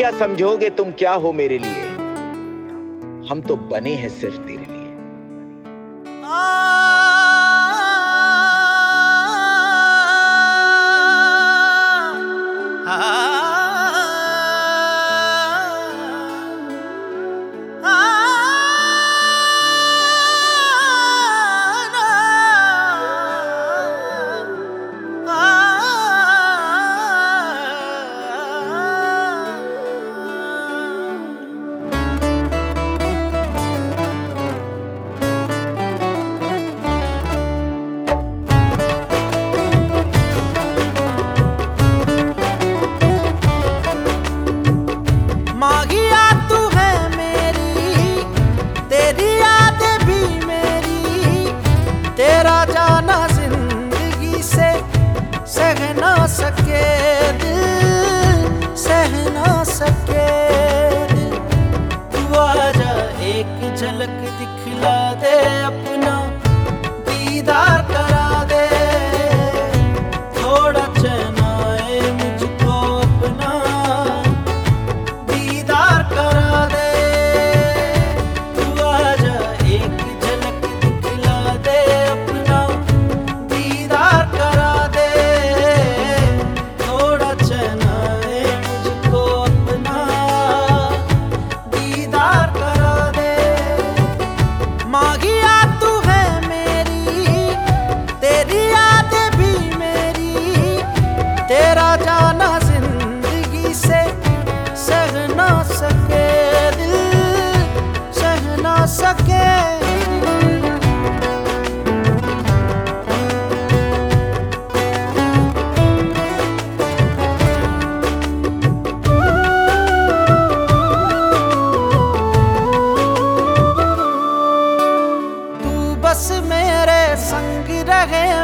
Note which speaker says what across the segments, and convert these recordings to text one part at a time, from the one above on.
Speaker 1: क्या समझोगे तुम क्या हो मेरे लिए? हम तो बने हैं सिर्फ़
Speaker 2: दिल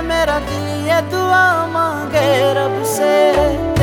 Speaker 2: मेरा दिल ये दुआ मांगे रब से।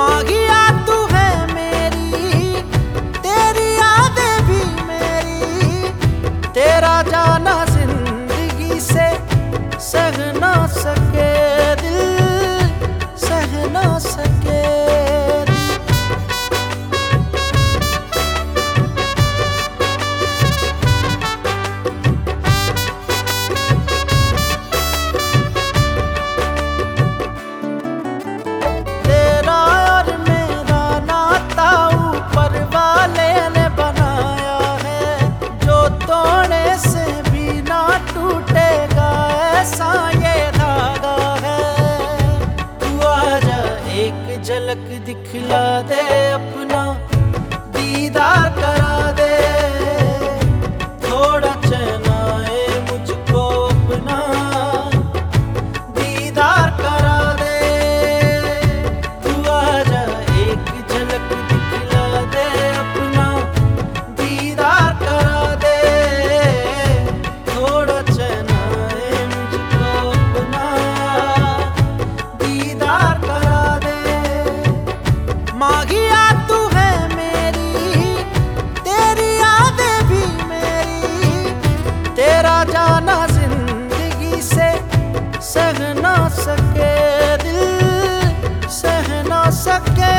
Speaker 2: mug झलक दिखला दे अपना दीदार करा सके दिल सह ना सके